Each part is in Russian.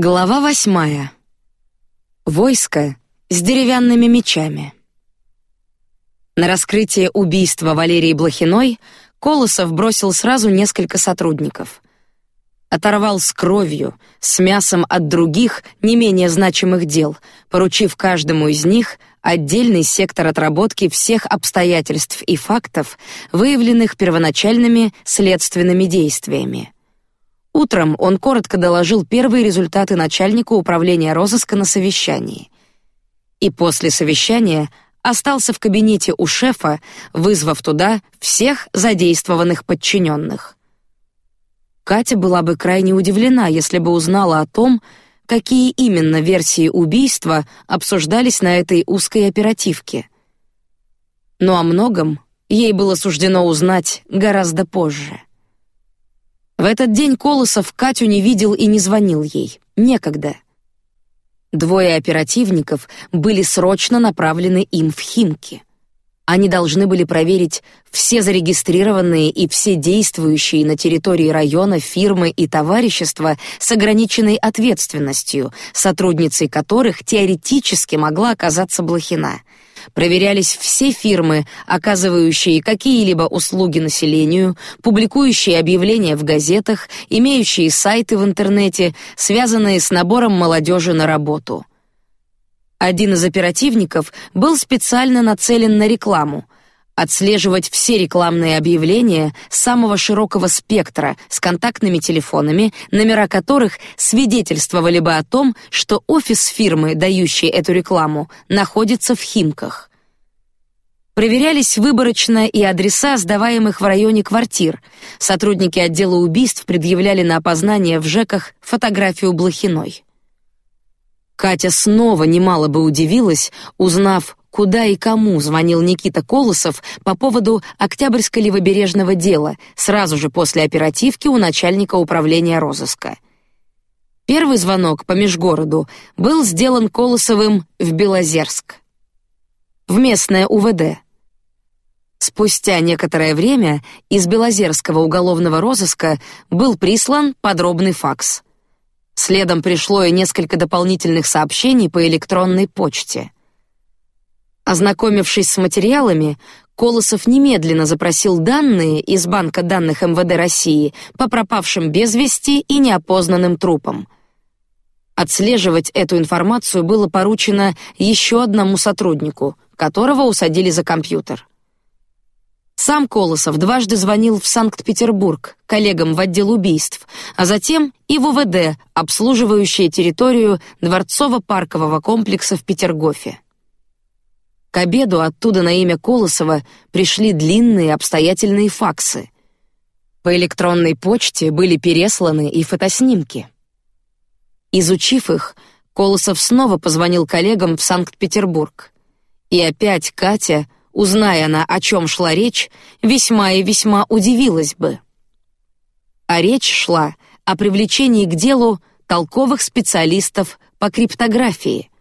Глава восьмая. Войско с деревянными мечами. На раскрытие убийства Валерии Блохиной Колосов бросил сразу несколько сотрудников. Оторвал с кровью, с мясом от других, не менее значимых дел, поручив каждому из них отдельный сектор отработки всех обстоятельств и фактов, выявленных первоначальными следственными действиями. Утром он коротко доложил первые результаты начальнику управления розыска на совещании. И после совещания остался в кабинете у шефа, вызвав туда всех задействованных подчиненных. Катя была бы крайне удивлена, если бы узнала о том, какие именно версии убийства обсуждались на этой узкой оперативке. Но о многом ей было суждено узнать гораздо позже. В этот день Колосов Катю не видел и не звонил ей. Некогда. Двое оперативников были срочно направлены им в Химки. Они должны были проверить все зарегистрированные и все действующие на территории района фирмы и товарищества с ограниченной ответственностью, сотрудницей которых теоретически могла оказаться Блохина — проверялись все фирмы, оказывающие какие-либо услуги населению, публикующие объявления в газетах, имеющие сайты в интернете, связанные с набором молодежи на работу. Один из оперативников был специально нацелен на рекламу, отслеживать все рекламные объявления самого широкого спектра с контактными телефонами, номера которых свидетельствовали бы о том, что офис фирмы, дающей эту рекламу, находится в Химках. Проверялись выборочно и адреса сдаваемых в районе квартир. Сотрудники отдела убийств предъявляли на опознание в ЖЭКах фотографию Блохиной. Катя снова немало бы удивилась, узнав, куда и кому звонил Никита Колосов по поводу Октябрьского левобережного дела сразу же после оперативки у начальника управления розыска. Первый звонок по межгороду был сделан Колосовым в Белозерск, в местное УВД. Спустя некоторое время из Белозерского уголовного розыска был прислан подробный факс. Следом пришло и несколько дополнительных сообщений по электронной почте. Ознакомившись с материалами, Колосов немедленно запросил данные из банка данных МВД России по пропавшим без вести и неопознанным трупам. Отслеживать эту информацию было поручено еще одному сотруднику, которого усадили за компьютер. Сам Колосов дважды звонил в Санкт-Петербург коллегам в отдел убийств, а затем и в УВД, обслуживающее территорию дворцово-паркового комплекса в Петергофе. К обеду оттуда на имя Колосова пришли длинные обстоятельные факсы. По электронной почте были пересланы и фотоснимки. Изучив их, Колосов снова позвонил коллегам в Санкт-Петербург. И опять Катя, узная она, о чем шла речь, весьма и весьма удивилась бы. А речь шла о привлечении к делу толковых специалистов по криптографии —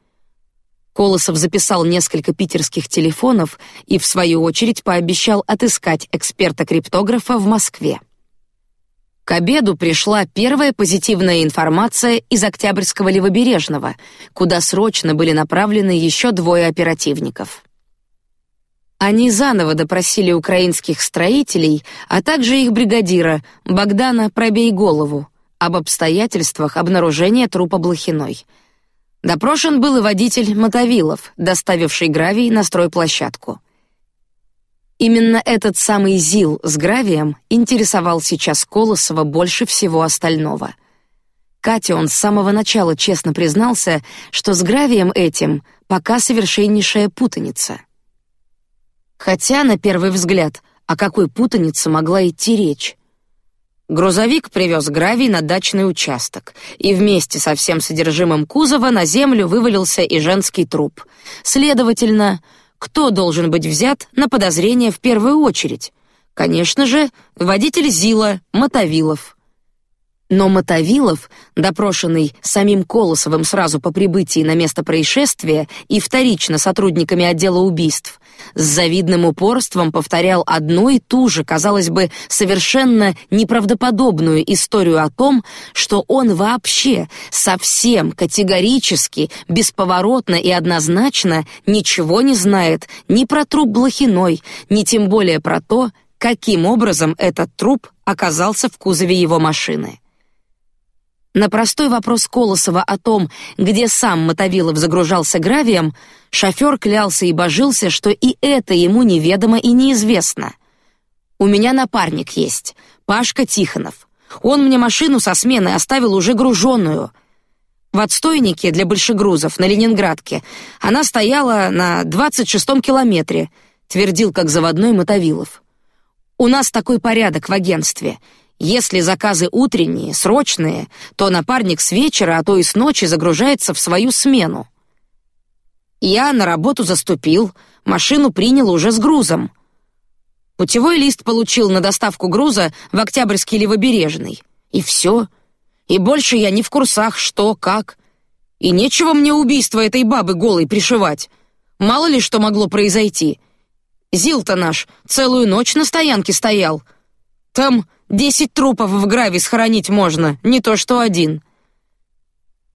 Колосов записал несколько питерских телефонов и в свою очередь пообещал отыскать эксперта-криптографа в Москве. К обеду пришла первая позитивная информация из Октябрьского левобережного, куда срочно были направлены еще двое оперативников. Они заново допросили украинских строителей, а также их бригадира Богдана Пробей голову об обстоятельствах обнаружения трупа Блохиной — Допрошен был и водитель Мотовилов, доставивший гравий на стройплощадку. Именно этот самый ЗИЛ с гравием интересовал сейчас Колосова больше всего остального. Кате он с самого начала честно признался, что с гравием этим пока совершеннейшая путаница. Хотя на первый взгляд, о какой путанице могла идти речь? Грузовик привез гравий на дачный участок, и вместе со всем содержимым кузова на землю вывалился и женский труп. Следовательно, кто должен быть взят на подозрение в первую очередь? Конечно же, водитель Зила Мотовилов. Но Мотовилов, допрошенный самим Колосовым сразу по прибытии на место происшествия и вторично сотрудниками отдела убийств, с завидным упорством повторял одну и ту же, казалось бы, совершенно неправдоподобную историю о том, что он вообще совсем категорически, бесповоротно и однозначно ничего не знает ни про труп Блохиной, ни тем более про то, каким образом этот труп оказался в кузове его машины. На простой вопрос Колосова о том, где сам Мотовилов загружался гравием, шофер клялся и божился, что и это ему неведомо и неизвестно. У меня напарник есть, Пашка Тихонов. Он мне машину со смены оставил уже груженную. В отстойнике для большегрузов на Ленинградке она стояла на двадцать шестом километре, твердил как заводной Мотовилов. У нас такой порядок в агентстве. Если заказы утренние, срочные, то напарник с вечера, а то и с ночи загружается в свою смену. Я на работу заступил, машину принял уже с грузом. Путевой лист получил на доставку груза в Октябрьский левобережный. И все. И больше я не в курсах, что, как. И нечего мне убийство этой бабы голой пришивать. Мало ли что могло произойти. Зил-то наш целую ночь на стоянке стоял. Там Десять трупов в граве схоронить можно, не то что один.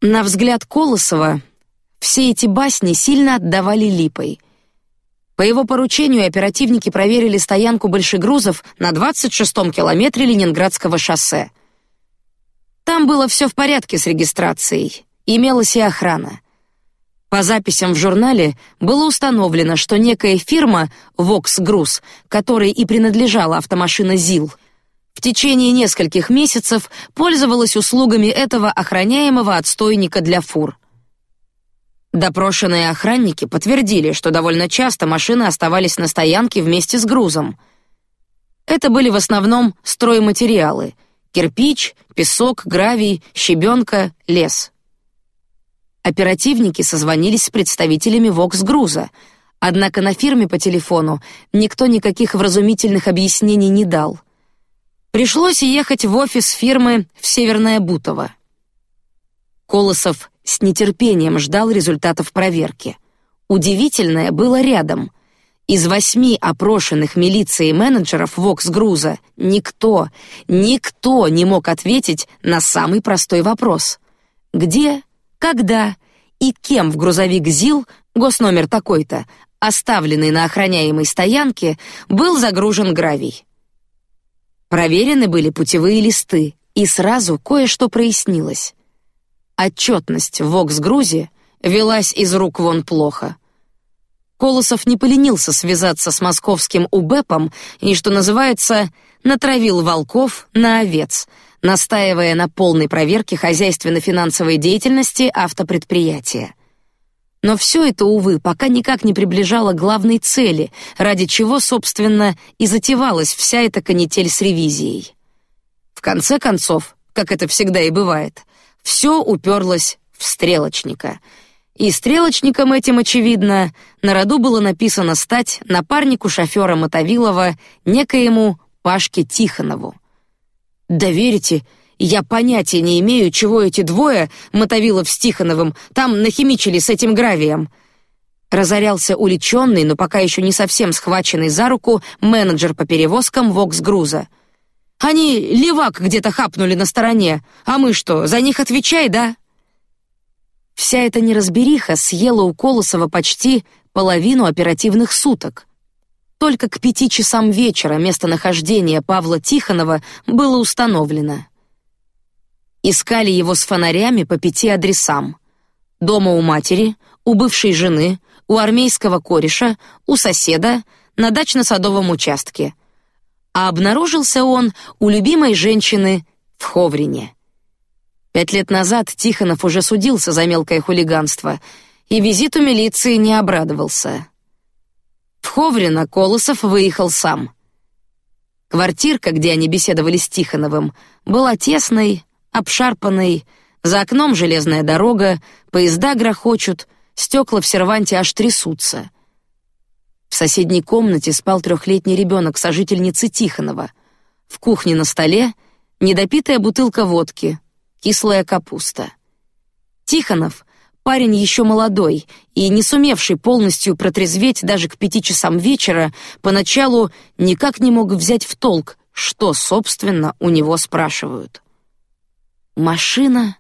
На взгляд Колосова все эти басни сильно отдавали липой. По его поручению оперативники проверили стоянку большегрузов на двадцать шестом километре Ленинградского шоссе. Там было все в порядке с регистрацией, имелась и охрана. По записям в журнале было установлено, что некая фирма Vox Груз, которой и принадлежала автомашина ЗИЛ, в течение нескольких месяцев пользовалась услугами этого охраняемого отстойника для фур. Допрошенные охранники подтвердили, что довольно часто машины оставались на стоянке вместе с грузом. Это были в основном стройматериалы: кирпич, песок, гравий, щебенка, лес. Оперативники созвонились с представителями Воксгруза, однако на фирме по телефону никто никаких вразумительных объяснений не дал. Пришлось ехать в офис фирмы в Северное Бутово. Колосов с нетерпением ждал результатов проверки. Удивительное было рядом. Из восьми опрошенных милицией менеджеров Воксгруза никто, никто не мог ответить на самый простой вопрос: где, когда и кем в грузовик ЗИЛ, госномер такой-то, оставленный на охраняемой стоянке, был загружен гравий. Проверены были путевые листы, и сразу кое-что прояснилось. Отчетность в Воксгрузе велась из рук вон плохо. Колосов не поленился связаться с московским УБЭПом и, что называется, натравил волков на овец, настаивая на полной проверке хозяйственно-финансовой деятельности автопредприятия. Но все это, увы, пока никак не приближало главной цели, ради чего, собственно, и затевалась вся эта канитель с ревизией. В конце концов, как это всегда и бывает, все уперлось в стрелочника. И стрелочником этим, очевидно, на роду было написано стать напарнику шофера Мотовилова некоему Пашке Тихонову. Доверите, я понятия не имею, чего эти двое, Мотовилов с Тихоновым, там нахимичили с этим гравием. Разорялся уличенный, но пока еще не совсем схваченный за руку менеджер по перевозкам Воксгруза. Они левак где-то хапнули на стороне, а мы что, за них отвечай, да? Вся эта неразбериха съела у Колосова почти половину оперативных суток. Только к пяти часам вечера местонахождение Павла Тихонова было установлено. Искали его с фонарями по пяти адресам: дома у матери, у бывшей жены, у армейского кореша, у соседа, на дачно-садовом участке. А обнаружился он у любимой женщины в Ховрине. Пять лет назад Тихонов уже судился за мелкое хулиганство, и визиту милиции не обрадовался. В Ховрино Колосов выехал сам. Квартирка, где они беседовали с Тихоновым, была тесной, обшарпанный, за окном железная дорога, поезда грохочут, стекла в серванте аж трясутся. В соседней комнате спал трехлетний ребенок сожительницы Тихонова. В кухне на столе недопитая бутылка водки, кислая капуста. Тихонов, парень еще молодой и не сумевший полностью протрезветь даже к пяти часам вечера, поначалу никак не мог взять в толк, что собственно у него спрашивают. Машина,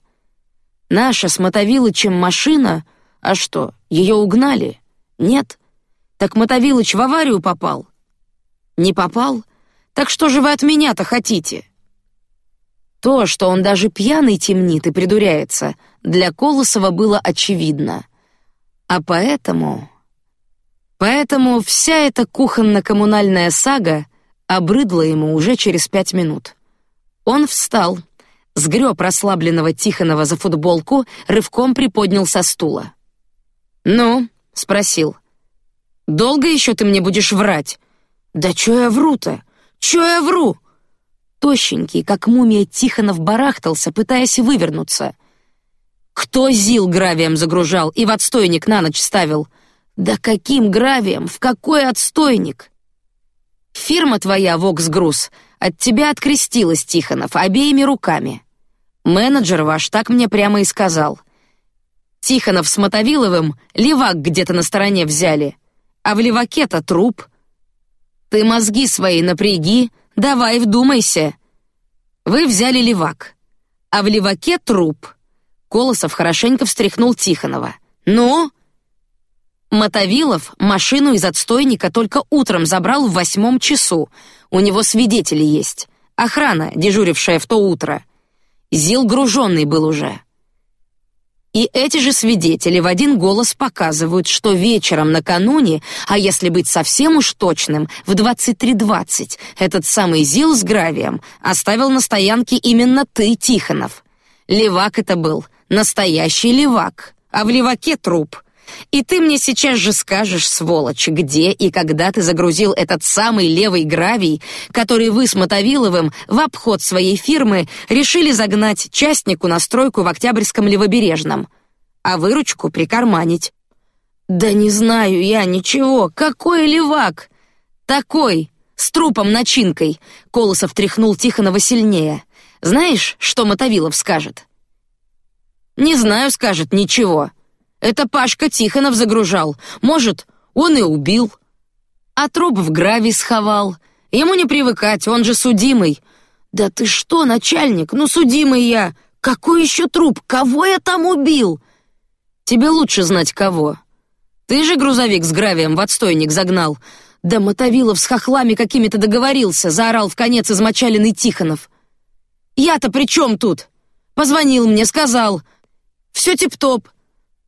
наша с Мотовилычем машина, а что, ее угнали? Нет. Так Мотовилыч в аварию попал? Не попал? Так что же вы от меня-то хотите? То, что он даже пьяный темнит и придуряется, для Колосова было очевидно. А поэтому... Поэтому вся эта кухонно-коммунальная сага обрыдла ему уже через пять минут. Он встал, сгреб расслабленного Тихонова за футболку, рывком приподнял со стула. «Ну?» — спросил. «Долго еще ты мне будешь врать?» «Да чё я вру-то? Чё я вру?» Тощенький, как мумия Тихонов барахтался, пытаясь вывернуться. «Кто зил гравием загружал и в отстойник на ночь ставил?» «Да каким гравием? В какой отстойник?» «Фирма твоя, Воксгрузз, от тебя открестилась, Тихонов, обеими руками. Менеджер ваш так мне прямо и сказал. Тихонов с Мотовиловым левак где-то на стороне взяли, а в леваке-то труп. Ты мозги свои напряги, давай вдумайся. Вы взяли левак, а в леваке труп. Колосов хорошенько встряхнул Тихонова. Ну? Мотовилов машину из отстойника только утром забрал в восьмом часу. У него свидетели есть. Охрана, дежурившая в то утро. Зил груженный был уже. И эти же свидетели в один голос показывают, что вечером накануне, а если быть совсем уж точным, в 23:20 этот самый Зил с гравием оставил на стоянке именно ты, Тихонов. Левак это был, настоящий левак, а в леваке труп. И ты мне сейчас же скажешь, сволочь, где и когда ты загрузил этот самый левый гравий, который вы с Мотовиловым в обход своей фирмы решили загнать частнику на стройку в Октябрьском левобережном, а выручку прикарманить. Да не знаю я ничего. Какой левак? Такой, с трупом начинкой. Колосов тряхнул Тихонова сильнее. Знаешь, что Мотовилов скажет? Не знаю, скажет ничего. Это Пашка Тихонов загружал. Может, он и убил. А труп в гравий сховал. Ему не привыкать, он же судимый. Да ты что, начальник? Ну судимый я. Какой еще труп? Кого я там убил? Тебе лучше знать кого. Ты же грузовик с гравием в отстойник загнал. Да Мотовилов с хохлами какими-то договорился, заорал в конец измочаленный Тихонов. Я-то при чем тут? Позвонил мне, сказал. Все тип-топ.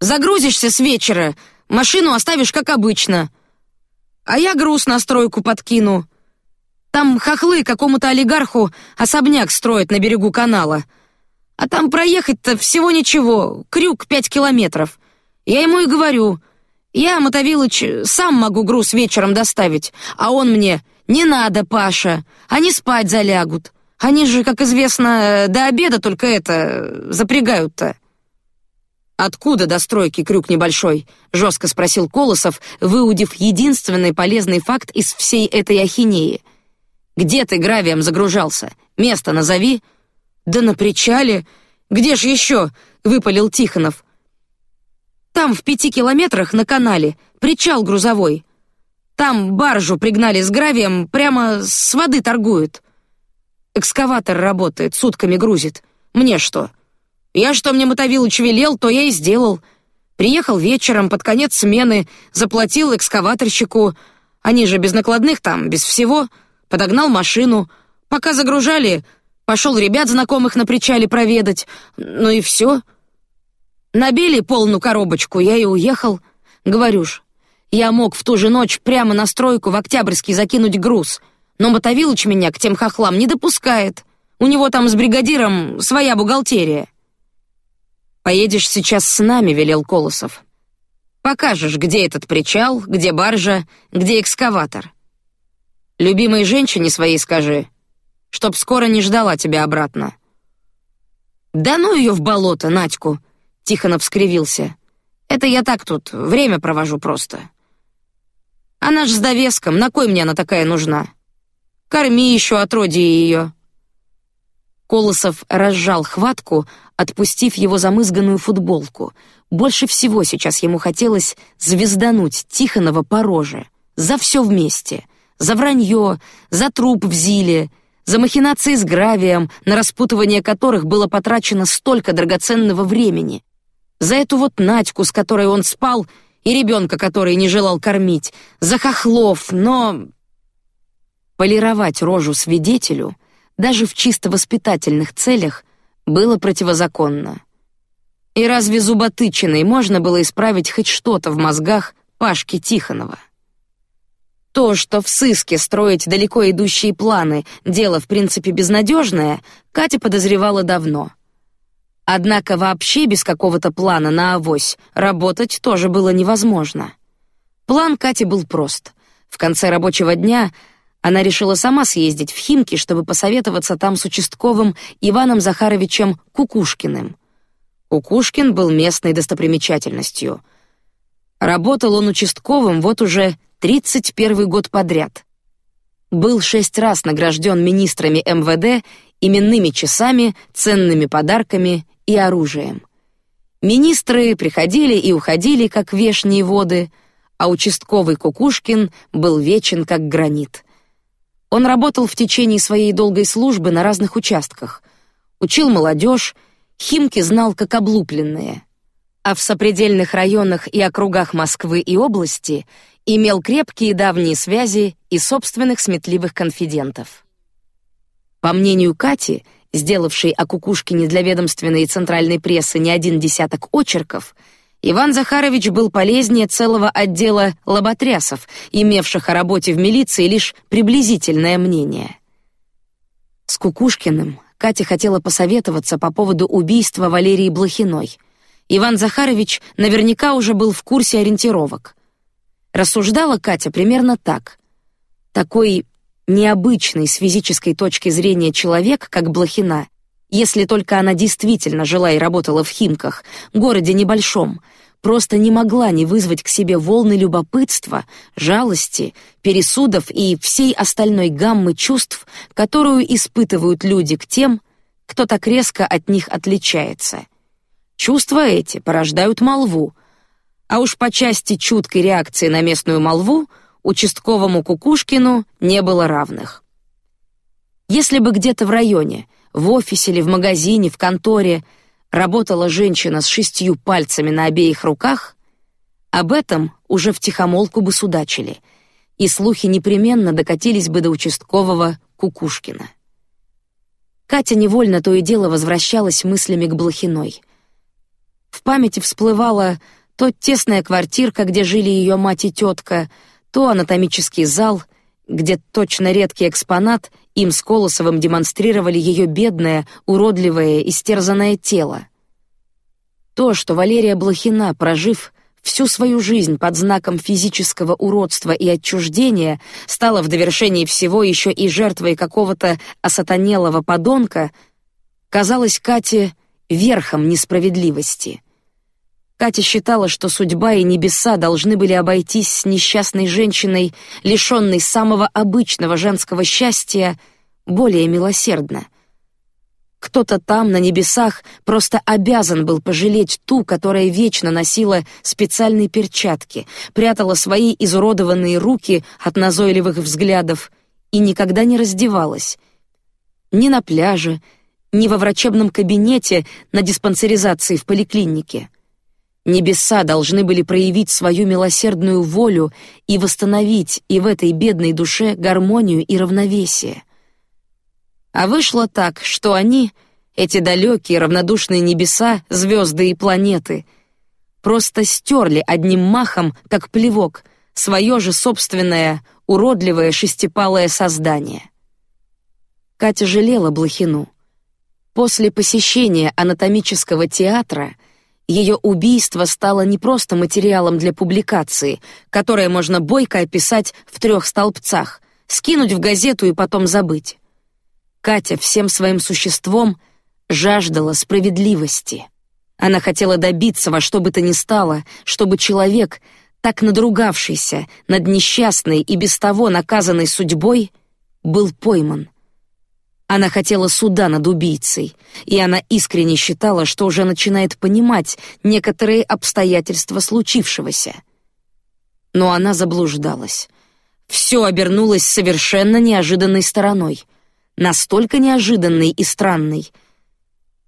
Загрузишься с вечера, машину оставишь как обычно. А я груз на стройку подкину. Там хохлы какому-то олигарху особняк строят на берегу канала. А там проехать-то всего ничего, крюк пять километров. Я ему и говорю, я, Мотовилыч, сам могу груз вечером доставить, а он мне, не надо, Паша, они спать залягут. Они же, как известно, до обеда только это запрягают-то. Откуда до стройки крюк небольшой? жестко спросил Колосов, выудив единственный полезный факт из всей этой ахинеи. Где ты гравием загружался? Место назови. Да на причале. Где ж еще? выпалил Тихонов. Там в пяти километрах на канале причал грузовой. Там баржу пригнали с гравием, прямо с воды торгуют. Экскаватор работает, сутками грузит. Мне что? Я что мне Мотовилыч велел, то я и сделал. Приехал вечером под конец смены, заплатил экскаваторщику, они же без накладных там, без всего, подогнал машину. Пока загружали, пошел ребят знакомых на причале проведать. Ну и все. Набили полную коробочку, я и уехал. Говорю ж, я мог в ту же ночь прямо на стройку в Октябрьский закинуть груз, но Мотовилыч меня к тем хохлам не допускает. У него там с бригадиром своя бухгалтерия. Поедешь сейчас с нами, велел Колосов. Покажешь, где этот причал, где баржа, где экскаватор. Любимой женщине своей скажи, чтоб скоро не ждала тебя обратно. Да ну ее в болото, Надьку. Тихонов скривился. Это я так тут время провожу просто. Она ж с довеском, на кой мне она такая нужна? Корми еще отродье ее. Колосов разжал хватку, отпустив его замызганную футболку. Больше всего сейчас ему хотелось звездануть Тихонова по роже. За все вместе. За вранье, за труп в Зиле, за махинации с гравием, на распутывание которых было потрачено столько драгоценного времени. За эту вот Надьку, с которой он спал, и ребенка, который не желал кормить. За хохлов, но... Полировать рожу свидетелю, даже в чисто воспитательных целях, было противозаконно. И разве зуботычиной можно было исправить хоть что-то в мозгах Пашки Тихонова? То, что в сыске строить далеко идущие планы, дело в принципе безнадежное, Катя подозревала давно. Однако вообще без какого-то плана на авось работать тоже было невозможно. План Кати был прост. В конце рабочего дня она решила сама съездить в Химки, чтобы посоветоваться там с участковым Иваном Захаровичем Кукушкиным. Кукушкин был местной достопримечательностью. Работал он участковым вот уже тридцать первый год подряд. Был шесть раз награжден министрами МВД именными часами, ценными подарками и оружием. Министры приходили и уходили как вешние воды, а участковый Кукушкин был вечен как гранит. Он работал в течение своей долгой службы на разных участках, учил молодежь, Химки знал как облупленные, а в сопредельных районах и округах Москвы и области имел крепкие давние связи и собственных сметливых конфидентов. По мнению Кати, сделавшей о Кукушкине для ведомственной и центральной прессы не один десяток очерков, Иван Захарович был полезнее целого отдела лоботрясов, имевших о работе в милиции лишь приблизительное мнение. С Кукушкиным Катя хотела посоветоваться по поводу убийства Валерии Блохиной. Иван Захарович наверняка уже был в курсе ориентировок. Рассуждала Катя примерно так: такой необычный с физической точки зрения человек, как Блохина, если только она действительно жила и работала в Химках, городе небольшом, просто не могла не вызвать к себе волны любопытства, жалости, пересудов и всей остальной гаммы чувств, которую испытывают люди к тем, кто так резко от них отличается. Чувства эти порождают молву, а уж по части чуткой реакции на местную молву участковому Кукушкину не было равных. Если бы где-то в районе, в офисе или в магазине, в конторе работала женщина с шестью пальцами на обеих руках, об этом уже в тихомолку бы судачили, и слухи непременно докатились бы до участкового Кукушкина. Катя невольно то и дело возвращалась мыслями к Блохиной. В памяти всплывала то тесная квартирка, где жили ее мать и тетка, то анатомический зал, где точно редкий экспонат им с Колосовым демонстрировали ее бедное, уродливое, истерзанное тело. То, что Валерия Блохина, прожив всю свою жизнь под знаком физического уродства и отчуждения, стала в довершении всего еще и жертвой какого-то осатанелого подонка, казалось Кате верхом несправедливости. Катя считала, что судьба и небеса должны были обойтись с несчастной женщиной, лишенной самого обычного женского счастья, более милосердно. Кто-то там на небесах просто обязан был пожалеть ту, которая вечно носила специальные перчатки, прятала свои изуродованные руки от назойливых взглядов и никогда не раздевалась. Ни на пляже, ни во врачебном кабинете на диспансеризации в поликлинике. Небеса должны были проявить свою милосердную волю и восстановить и в этой бедной душе гармонию и равновесие. А вышло так, что они, эти далекие равнодушные небеса, звезды и планеты, просто стерли одним махом, как плевок, свое же собственное уродливое шестипалое создание. Катя жалела Блохину. После посещения анатомического театра ее убийство стало не просто материалом для публикации, которое можно бойко описать в трех столбцах, скинуть в газету и потом забыть. Катя всем своим существом жаждала справедливости. Она хотела добиться во что бы то ни стало, чтобы человек, так надругавшийся над несчастной и без того наказанной судьбой, был пойман. Она хотела суда над убийцей, и она искренне считала, что уже начинает понимать некоторые обстоятельства случившегося. Но она заблуждалась. Все обернулось совершенно неожиданной стороной, настолько неожиданной и странной,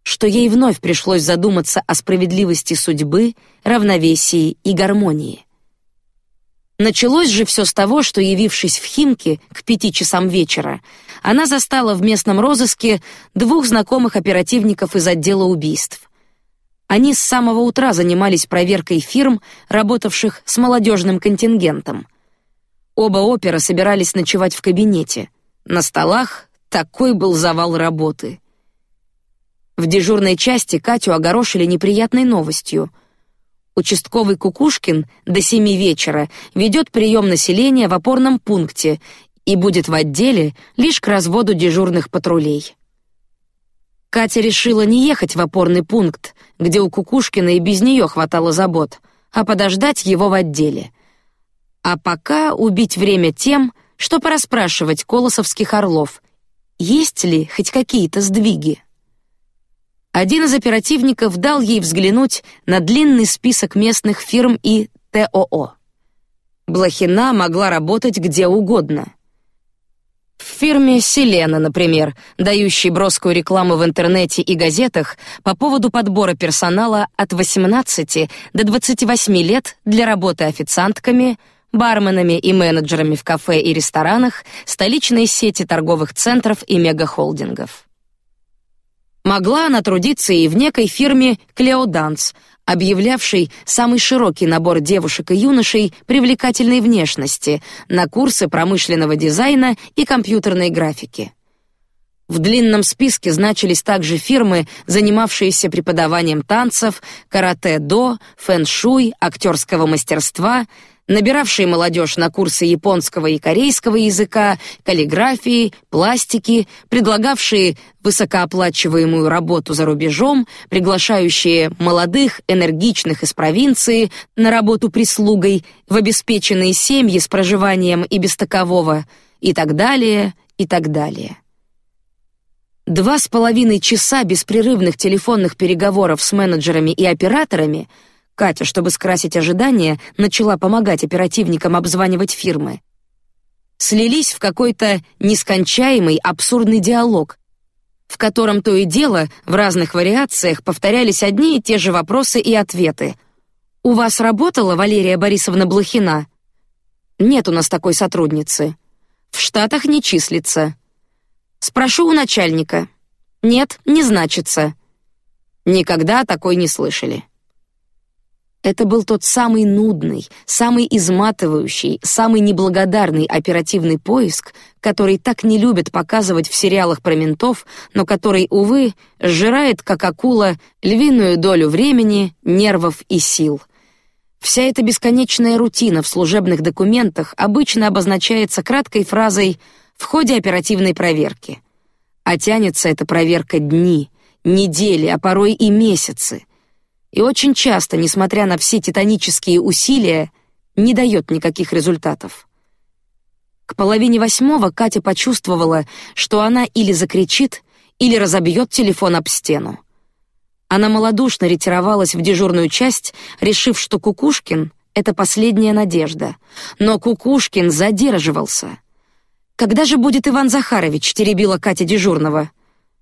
что ей вновь пришлось задуматься о справедливости судьбы, равновесии и гармонии. Началось же все с того, что, явившись в Химки к пяти часам вечера, она застала в местном розыске двух знакомых оперативников из отдела убийств. Они с самого утра занимались проверкой фирм, работавших с молодежным контингентом. Оба опера собирались ночевать в кабинете. На столах такой был завал работы. В дежурной части Катю огорошили неприятной новостью. Участковый Кукушкин до семи вечера ведет прием населения в опорном пункте и будет в отделе лишь к разводу дежурных патрулей. Катя решила не ехать в опорный пункт, где у Кукушкина и без нее хватало забот, а подождать его в отделе. А пока убить время тем, что пораспрашивать колосовских орлов, есть ли хоть какие-то сдвиги. Один из оперативников дал ей взглянуть на длинный список местных фирм и ТОО. Блохина могла работать где угодно. В фирме Селена, например, дающей броскую рекламу в интернете и газетах по поводу подбора персонала от 18 до 28 лет для работы официантками, барменами и менеджерами в кафе и ресторанах столичной сети торговых центров и мегахолдингов. Могла она трудиться и в некой фирме Клеоданс, объявлявшей самый широкий набор девушек и юношей привлекательной внешности на курсы промышленного дизайна и компьютерной графики. В длинном списке значились также фирмы, занимавшиеся преподаванием танцев, каратэ-до, фэн-шуй, актерского мастерства, набиравшие молодежь на курсы японского и корейского языка, каллиграфии, пластики, предлагавшие высокооплачиваемую работу за рубежом, приглашающие молодых, энергичных из провинции на работу прислугой в обеспеченные семьи с проживанием и без такового, и так далее, и так далее. Два с половиной часа беспрерывных телефонных переговоров с менеджерами и операторами — Катя, чтобы скрасить ожидания, начала помогать оперативникам обзванивать фирмы. Слились в какой-то нескончаемый абсурдный диалог, в котором то и дело в разных вариациях повторялись одни и те же вопросы и ответы. У вас работала Валерия Борисовна Блохина? Нет у нас такой сотрудницы. В Штатах не числится. Спрошу у начальника. Нет, не значится. Никогда такой не слышали. Это был тот самый нудный, самый изматывающий, самый неблагодарный оперативный поиск, который так не любят показывать в сериалах про ментов, но который, увы, сжирает как акула львиную долю времени, нервов и сил. Вся эта бесконечная рутина в служебных документах обычно обозначается краткой фразой «в ходе оперативной проверки». А тянется эта проверка дни, недели, а порой и месяцы — и очень часто, несмотря на все титанические усилия, не дает никаких результатов. К половине восьмого Катя почувствовала, что она или закричит, или разобьет телефон об стену. Она малодушно ретировалась в дежурную часть, решив, что Кукушкин — это последняя надежда. Но Кукушкин задерживался. «Когда же будет Иван Захарович?» — теребила Катя дежурного.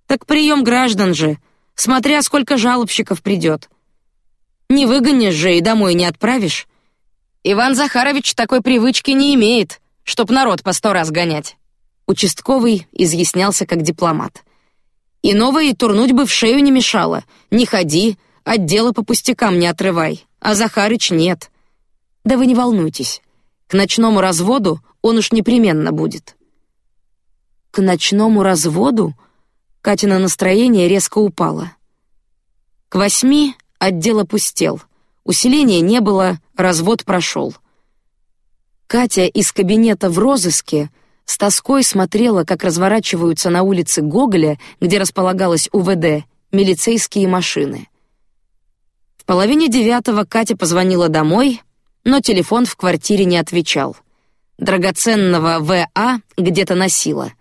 «Так прием граждан же, смотря сколько жалобщиков придет. Не выгонишь же и домой не отправишь. Иван Захарович такой привычки не имеет, чтоб народ по сто раз гонять. Участковый изъяснялся как дипломат. И новое турнуть бы в шею не мешало. Не ходи, от дела по пустякам не отрывай. А Захарыч нет. Да вы не волнуйтесь. К ночному разводу он уж непременно будет. К ночному разводу Катина настроение резко упало. К восьми Отдел опустел. Усиления не было, развод прошел. Катя из кабинета в розыске с тоской смотрела, как разворачиваются на улице Гоголя, где располагалась УВД, милицейские машины. В половине девятого Катя позвонила домой, но телефон в квартире не отвечал. Драгоценного ВА где-то носила.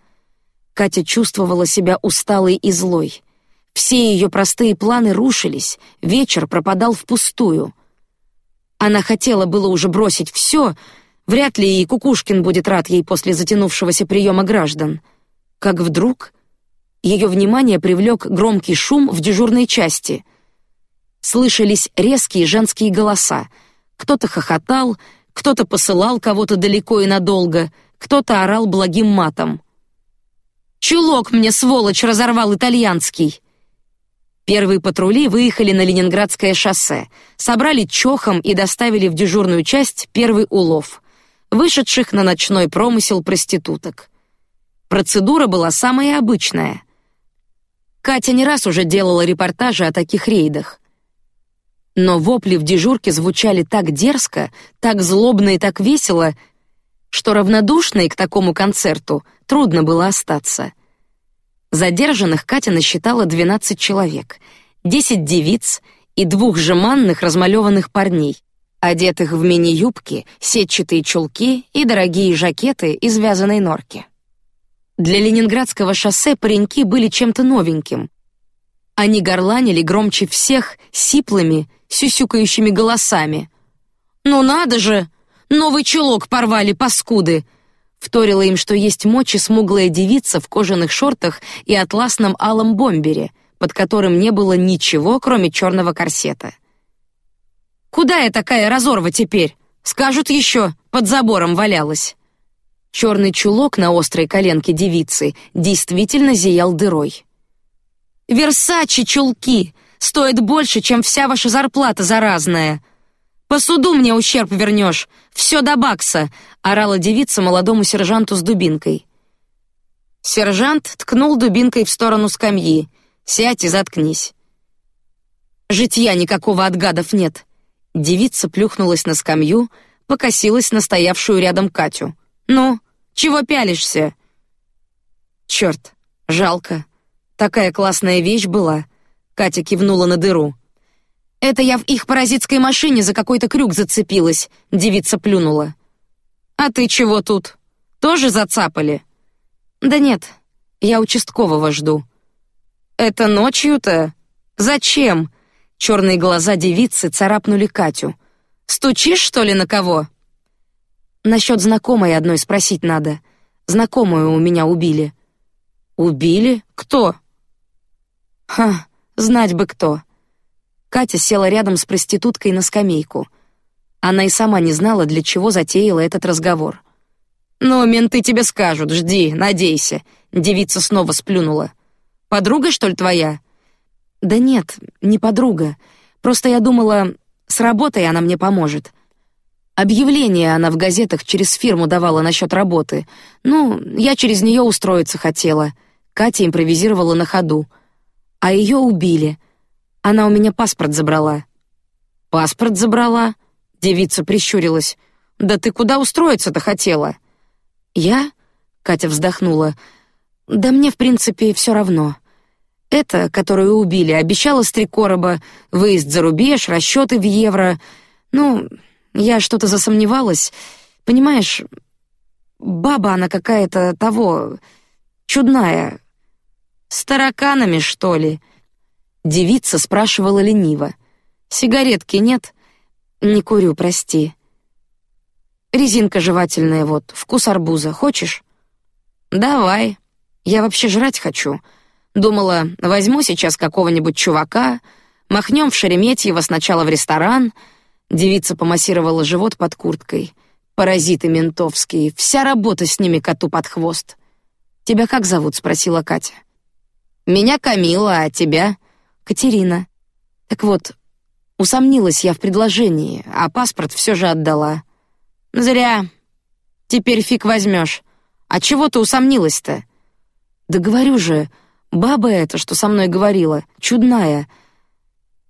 Катя чувствовала себя усталой и злой. Все ее простые планы рушились, вечер пропадал впустую. Она хотела было уже бросить все, вряд ли и Кукушкин будет рад ей после затянувшегося приема граждан. Как вдруг ее внимание привлек громкий шум в дежурной части. Слышались резкие женские голоса. Кто-то хохотал, кто-то посылал кого-то далеко и надолго, кто-то орал благим матом. Чулок мне сволочь разорвал итальянский. Первые патрули выехали на Ленинградское шоссе, собрали чохом и доставили в дежурную часть первый улов, вышедших на ночной промысел проституток. Процедура была самая обычная. Катя не раз уже делала репортажи о таких рейдах. Но вопли в дежурке звучали так дерзко, так злобно и так весело, что равнодушной к такому концерту трудно было остаться. Задержанных Катя насчитала 12 человек, 10 девиц и двух жеманных размалеванных парней, одетых в мини-юбки, сетчатые чулки и дорогие жакеты из вязаной норки. Для Ленинградского шоссе пареньки были чем-то новеньким. Они горланили громче всех сиплыми, сюсюкающими голосами. «Ну надо же! Новый чулок порвали, паскуды! Вторила им, что есть мочи смуглая девица в кожаных шортах и атласном алом бомбере, под которым не было ничего, кроме черного корсета. Куда я такая разорва теперь? Скажут еще, под забором валялась. Черный чулок на острой коленке девицы действительно зиял дырой. Версачи чулки стоят больше, чем вся ваша зарплата заразная. По суду мне ущерб вернешь, все до бакса, орала девица молодому сержанту с дубинкой. Сержант ткнул дубинкой в сторону скамьи. Сядь и заткнись. Житья никакого от гадов нет. Девица плюхнулась на скамью, покосилась на стоявшую рядом Катю. Ну, чего пялишься? Черт, жалко. Такая классная вещь была. Катя кивнула на дыру. Это я в их паразитской машине за какой-то крюк зацепилась. Девица плюнула. А ты чего тут? Тоже зацапали? Да нет, я участкового жду. Это ночью-то? Зачем? Черные глаза девицы царапнули Катю. Стучишь что ли на кого? Насчет знакомой одной спросить надо. Знакомую у меня убили. Убили? Кто? Ха, знать бы кто. Катя села рядом с проституткой на скамейку. Она и сама не знала, для чего затеяла этот разговор. «Ну, менты тебе скажут, жди, надейся», — девица снова сплюнула. «Подруга, что ли, твоя?» «Да нет, не подруга. Просто я думала, с работой она мне поможет. Объявление она в газетах через фирму давала насчет работы. Ну, я через нее устроиться хотела». Катя импровизировала на ходу. «А ее убили. Она у меня паспорт забрала. Паспорт забрала? Девица прищурилась. Да ты куда устроиться-то хотела? Я? Катя вздохнула. Да мне в принципе все равно. Это, которую убили, обещала с три короба, выезд за рубеж, расчеты в евро. Ну, я что-то засомневалась. Понимаешь, баба она какая-то того чудная. С тараканами что ли? Девица спрашивала лениво. «Сигаретки нет?» «Не курю, прости». «Резинка жевательная вот, вкус арбуза. Хочешь?» «Давай. Я вообще жрать хочу. Думала, возьму сейчас какого-нибудь чувака, махнем в Шереметьево сначала в ресторан». Девица помассировала живот под курткой. «Паразиты ментовские, вся работа с ними коту под хвост». «Тебя как зовут?» — спросила Катя. «Меня Камила, а тебя?» Катерина. Так вот, усомнилась я в предложении, а паспорт все же отдала. Зря. Теперь фиг возьмешь. А чего ты усомнилась-то? Да говорю же, баба эта, что со мной говорила, чудная.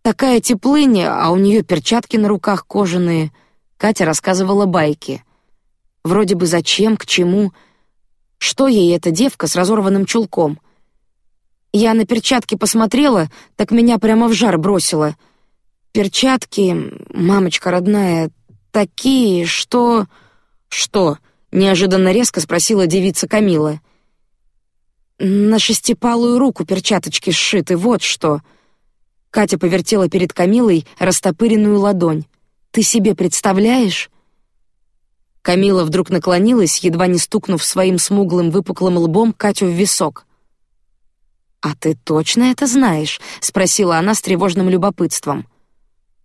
Такая теплыня, а у нее перчатки на руках кожаные. Катя рассказывала байки. Вроде бы зачем, к чему. Что ей эта девка с разорванным чулком? Я на перчатки посмотрела, так меня прямо в жар бросило. Перчатки, мамочка родная, такие, что... Что? Неожиданно резко спросила девица Камила. На шестипалую руку перчаточки сшиты, вот что. Катя повертела перед Камилой растопыренную ладонь. Ты себе представляешь? Камила вдруг наклонилась, едва не стукнув своим смуглым выпуклым лбом Катю в висок. А ты точно это знаешь? – спросила она с тревожным любопытством.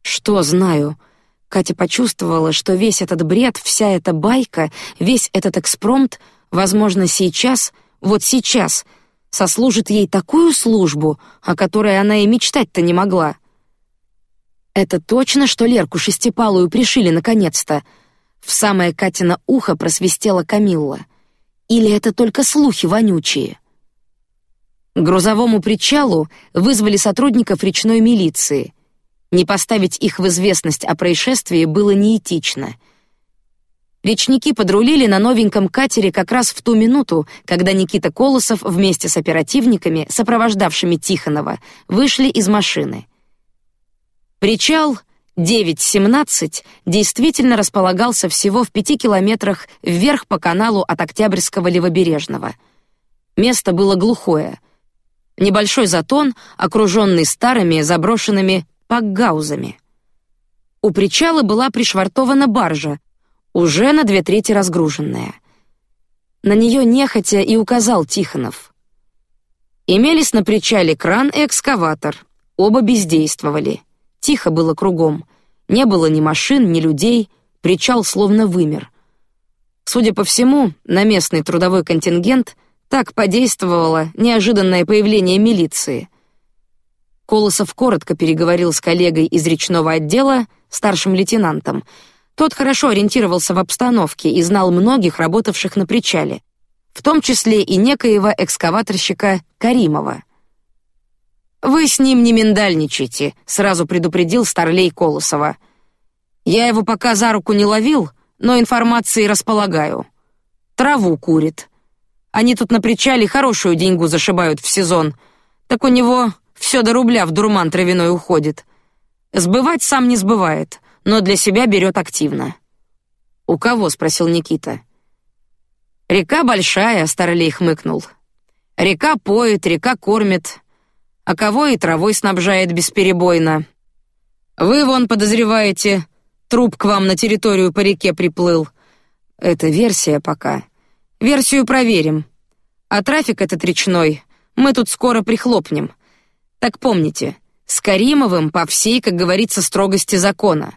Что знаю? Катя почувствовала, что весь этот бред, вся эта байка, весь этот экспромт, возможно, сейчас, вот сейчас, сослужит ей такую службу, о которой она и мечтать-то не могла. Это точно, что Лерку шестипалую пришили наконец-то. В самое Катина ухо просвистела Камилла. Или это только слухи вонючие? Грузовому причалу вызвали сотрудников речной милиции. Не поставить их в известность о происшествии было неэтично. Речники подрулили на новеньком катере как раз в ту минуту, когда Никита Колосов вместе с оперативниками, сопровождавшими Тихонова, вышли из машины. Причал 9.17 действительно располагался всего в пяти километрах вверх по каналу от Октябрьского левобережного. Место было глухое. Небольшой затон, окруженный старыми заброшенными пакгаузами. У причала была пришвартована баржа, уже на две трети разгруженная. На нее нехотя и указал Тихонов. Имелись на причале кран и экскаватор. Оба бездействовали. Тихо было кругом. Не было ни машин, ни людей. Причал словно вымер. Судя по всему, на местный трудовой контингент так подействовало неожиданное появление милиции. Колосов коротко переговорил с коллегой из речного отдела, старшим лейтенантом. Тот хорошо ориентировался в обстановке и знал многих работавших на причале, в том числе и некоего экскаваторщика Каримова. Вы с ним не миндальничайте, сразу предупредил старлей Колосова. Я его пока за руку не ловил, но информацией располагаю. Траву курит. Они тут на причале хорошую деньгу зашибают в сезон. Так у него все до рубля в дурман травяной уходит. Сбывать сам не сбывает, но для себя берет активно. У кого? спросил Никита. Река большая, Старлей хмыкнул. Река поет, река кормит, а кого и травой снабжает бесперебойно. Вы вон подозреваете, труп к вам на территорию по реке приплыл. Это версия пока. Версию проверим. А трафик этот речной мы тут скоро прихлопнем. Так помните, с Каримовым по всей, как говорится, строгости закона.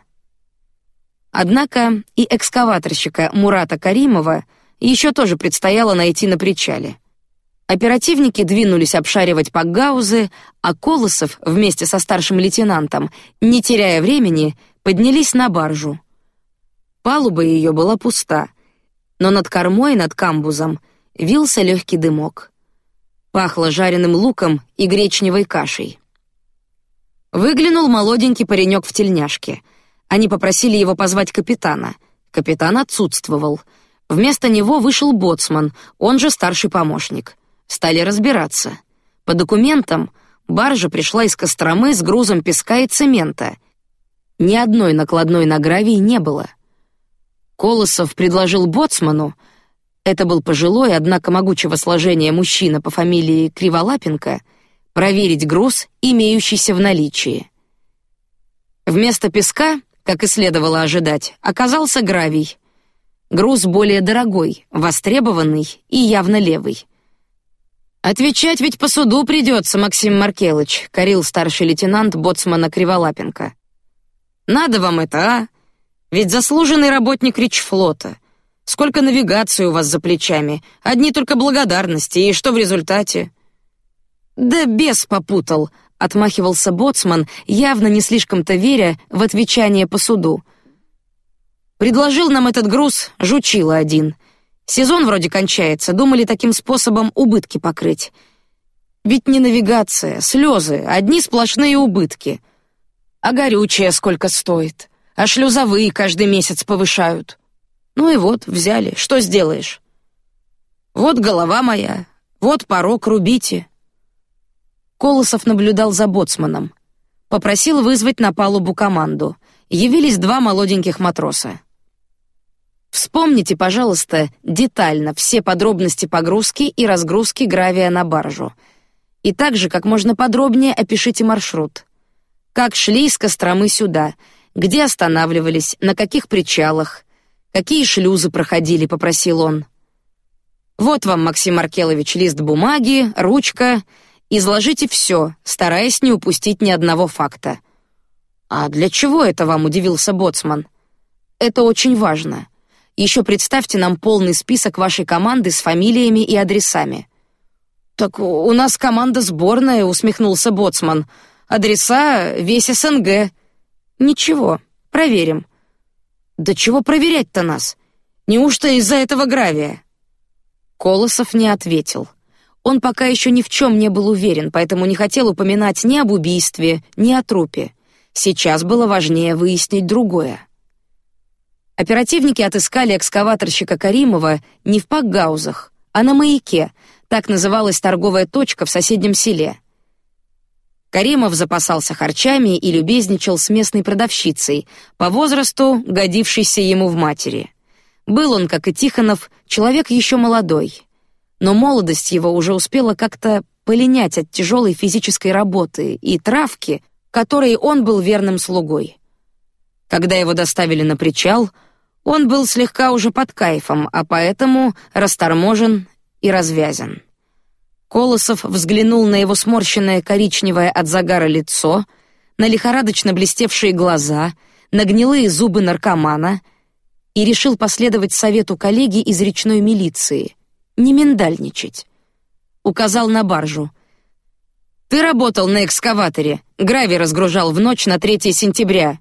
Однако и экскаваторщика Мурата Каримова еще тоже предстояло найти на причале. Оперативники двинулись обшаривать пакгаузы, а Колосов вместе со старшим лейтенантом, не теряя времени, поднялись на баржу. Палуба ее была пуста, но над кормой, над камбузом, вился легкий дымок. Пахло жареным луком и гречневой кашей. Выглянул молоденький паренек в тельняшке. Они попросили его позвать капитана. Капитан отсутствовал. Вместо него вышел боцман, он же старший помощник. Стали разбираться. По документам баржа пришла из Костромы с грузом песка и цемента. Ни одной накладной на гравий не было. Колосов предложил боцману это был пожилой, однако могучего сложения мужчина по фамилии Криволапенко. Проверить груз, имеющийся в наличии. Вместо песка, как и следовало ожидать, оказался гравий. Груз более дорогой, востребованный и явно левый. Отвечать ведь по суду придется, Максим Маркелыч, корил старший лейтенант боцмана Криволапенко. Надо вам это, а? Ведь заслуженный работник Речфлота. Сколько навигации у вас за плечами, одни только благодарности, и что в результате? Да бес попутал, отмахивался боцман, явно не слишком-то веря в отвечание по суду. Предложил нам этот груз жучила один. Сезон вроде кончается, думали таким способом убытки покрыть. Ведь не навигация, слезы, одни сплошные убытки. А горючее сколько стоит? А шлюзовые каждый месяц повышают. Ну и вот, взяли. Что сделаешь? Вот голова моя, вот порог, рубите. Колосов наблюдал за боцманом. Попросил вызвать на палубу команду. Явились два молоденьких матроса. Вспомните, пожалуйста, детально все подробности погрузки и разгрузки гравия на баржу. И также, как можно подробнее опишите маршрут. Как шли из Костромы сюда, где останавливались, на каких причалах, какие шлюзы проходили, попросил он. Вот вам, Максим Маркелович, лист бумаги, ручка. Изложите все, стараясь не упустить ни одного факта. А для чего это вам удивился боцман? Это очень важно. Еще представьте нам полный список вашей команды с фамилиями и адресами. Так у нас команда сборная, усмехнулся боцман. Адреса весь СНГ. Ничего, проверим. Да чего проверять-то нас? Неужто из-за этого гравия? Колосов не ответил. Он пока еще ни в чем не был уверен, поэтому не хотел упоминать ни об убийстве, ни о трупе. Сейчас было важнее выяснить другое. Оперативники отыскали экскаваторщика Каримова не в Пакгаузах, а на маяке. Так называлась торговая точка в соседнем селе. Каримов запасался харчами и любезничал с местной продавщицей, по возрасту годившейся ему в матери. Был он, как и Тихонов, человек еще молодой, но молодость его уже успела как-то полинять от тяжелой физической работы и травки, которой он был верным слугой. Когда его доставили на причал, он был слегка уже под кайфом, а поэтому расторможен и развязан. Колосов взглянул на его сморщенное коричневое от загара лицо, на лихорадочно блестевшие глаза, на гнилые зубы наркомана и решил последовать совету коллеги из речной милиции — не миндальничать. Указал на баржу. «Ты работал на экскаваторе, гравий разгружал в ночь на 3 сентября».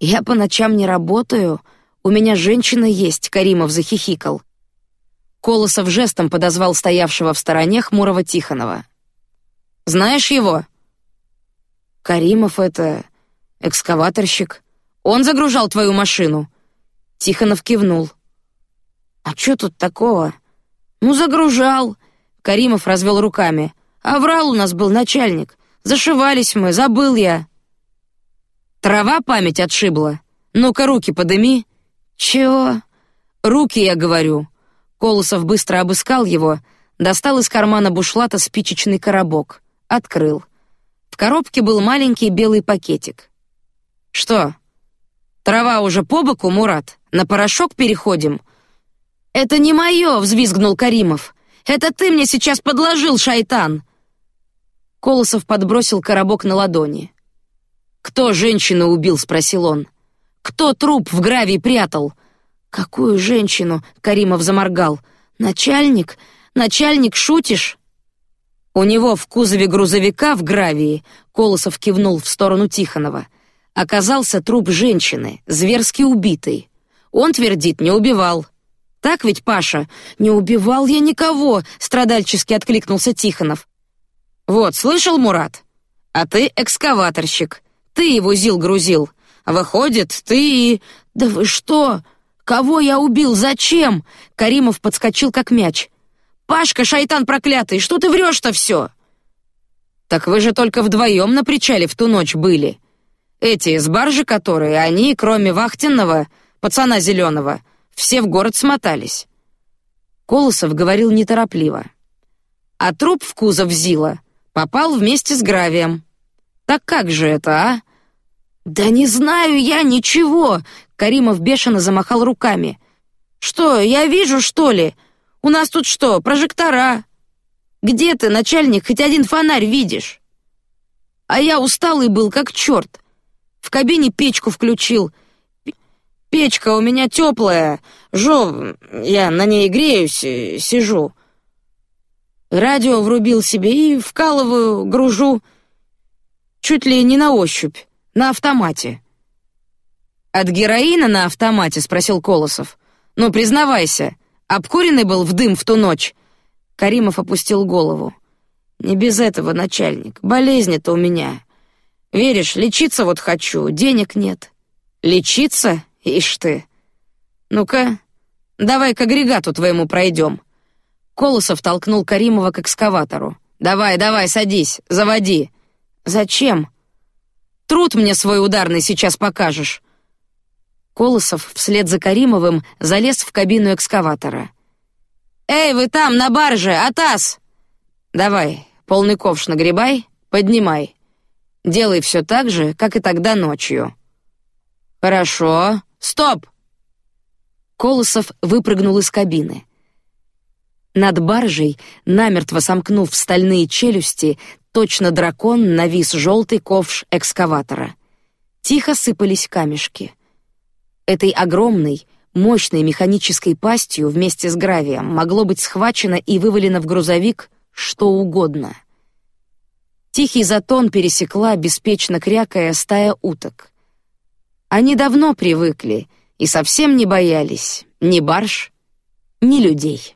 «Я по ночам не работаю, у меня женщина есть», — Каримов захихикал. Колосов жестом подозвал стоявшего в стороне хмурого Тихонова. Знаешь его? Каримов это экскаваторщик. Он загружал твою машину. Тихонов кивнул. А что тут такого? Ну загружал. Каримов развел руками. А врал у нас был начальник. Зашивались мы, забыл я. Трава память отшибла. Ну-ка руки подыми. Чего? Руки я говорю. Колосов быстро обыскал его, достал из кармана бушлата спичечный коробок, открыл. В коробке был маленький белый пакетик. Что? Трава уже по боку, Мурат. На порошок переходим. Это не мое, взвизгнул Каримов. Это ты мне сейчас подложил, шайтан. Колосов подбросил коробок на ладони. Кто женщину убил? спросил он. Кто труп в гравии прятал? Какую женщину? Каримов заморгал. Начальник, начальник, шутишь? У него в кузове грузовика в гравии. Колосов кивнул в сторону Тихонова. Оказался труп женщины, зверски убитой. Он твердит, не убивал. Так ведь, Паша? Не убивал я никого, страдальчески откликнулся Тихонов. Вот, слышал, Мурат? А ты экскаваторщик. Ты его зил грузил. Выходит, ты Да вы что? Кого я убил? Зачем? Каримов подскочил как мяч. Пашка, шайтан проклятый, что ты врешь-то все? Так вы же только вдвоем на причале в ту ночь были. Эти с баржи, которые они, кроме вахтенного, пацана зеленого, все в город смотались. Колосов говорил неторопливо. А труп в кузов Зила попал вместе с гравием. Так как же это, а? Да не знаю я ничего, Каримов бешено замахал руками. Что, я вижу, что ли? У нас тут что, прожектора? Где ты, начальник, хоть один фонарь видишь? А я усталый был, как черт. В кабине печку включил. Печка у меня теплая, жо, я на ней греюсь, э, сижу. Радио врубил себе и вкалываю, гружу. Чуть ли не на ощупь, на автомате. От героина на автомате, спросил Колосов. Ну, признавайся, обкуренный был в дым в ту ночь. Каримов опустил голову. Не без этого, начальник. Болезнь-то у меня. Веришь, лечиться вот хочу, денег нет. Лечиться? Ишь ты. Ну-ка, давай к агрегату твоему пройдем. Колосов толкнул Каримова к экскаватору. Давай, давай, садись, заводи. Зачем? Труд мне свой ударный сейчас покажешь. Колосов вслед за Каримовым залез в кабину экскаватора. Эй, вы там на барже, Атас! Давай, полный ковш нагребай, поднимай. Делай все так же, как и тогда ночью. Хорошо. Стоп. Колосов выпрыгнул из кабины. Над баржей, намертво сомкнув стальные челюсти, точно дракон навис желтый ковш экскаватора. Тихо сыпались камешки. Этой огромной, мощной механической пастью вместе с гравием могло быть схвачено и вывалено в грузовик что угодно. Тихий затон пересекла, беспечно крякая, стая уток. Они давно привыкли и совсем не боялись ни барж, ни людей.